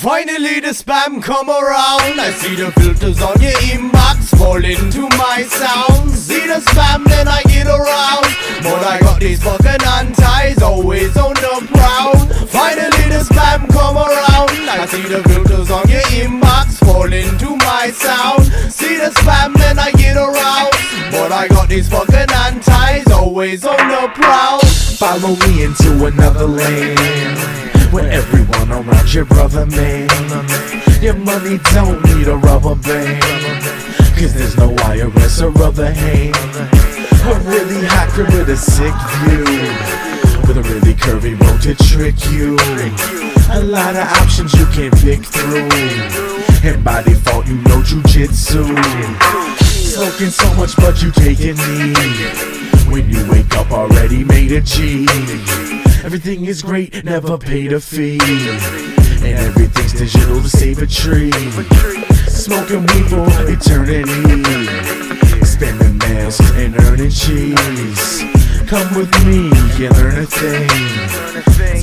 Finally the spam come around. I see the filters on your inbox fall into my sound. See the spam then I get around. But I got these fucking antis always on the prowl Finally the spam come around. I see the filters on your inbox fall into my sound. See the spam then I get around. But I got these fucking antis always on the prowl Follow me into another land Where everyone around your brother man. Your money don't need a rubber band. Cause there's no IRS or rubber hand. A really hot crib with a sick view. With a really curvy road to trick you. A lot of options you can pick through. And by default you know jujitsu. Smoking so much but you taking me When you wake up already made a G. Everything is great, never paid a fee. And everything's digital to save a tree. Smoking weed for eternity. Spending miles and earning cheese. Come with me and learn a thing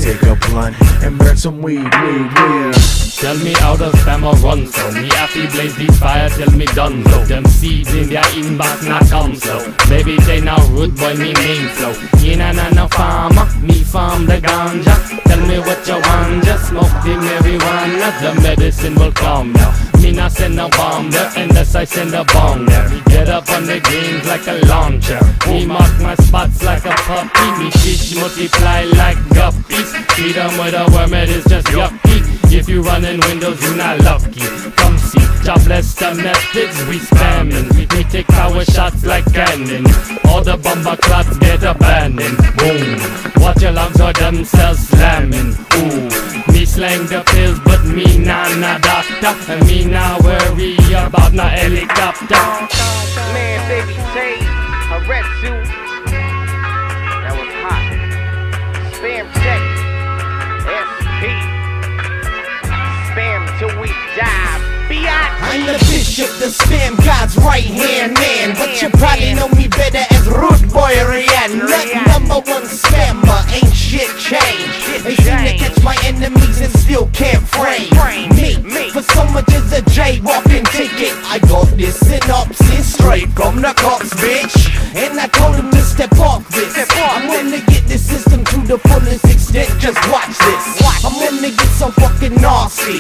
Take a blunt and burn some weed, weed, weed. Tell me how the spam or run. So Me happy blaze the fire. Till me done so Them seeds in their inbox not come so Baby they now root boy me name flow In and an a farmer, me farm the ganja. Tell me what you want, just smoke the marijuana The medicine will come now Me not send a bomb there unless I send a bomb there Get up on the games like a launcher Me mark my spots like a puppy Me fish multiply like guppies Feed them with a worm, it is just yucky if you running windows, you not lucky. Come see, jobless domestics, we spamming. We take power shots like cannon. All the bomber clots get abandoned. Boom. Watch your lungs or themselves slamming. Ooh. Me slang the nah nah doctor. And me nah worry about no helicopter. Man, baby Tay, her red suit. That was hot. Spam check. SP. Spam till we die. I'm the bishop, the spam god's right hand man. But you probably know me better as Root Boy Rian. Number one spammer, ain't shit changed. They seem to catch my enemies and still can't frame as a jaywalking ticket, I got this synopsis straight from the cops, bitch. And I told them to step off this. I'm gonna get this system to the fullest extent. Just watch this. I'm gonna get so fucking nasty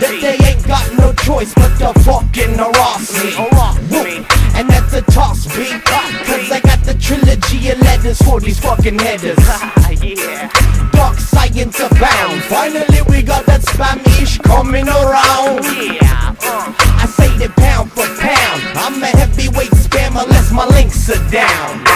that they ain't got no choice but to fucking harass me. And that's a toss beat. Cause I got the trilogy of letters for these fucking headers. yeah. Dark science abound. Finally, we got that spam are down. Ow.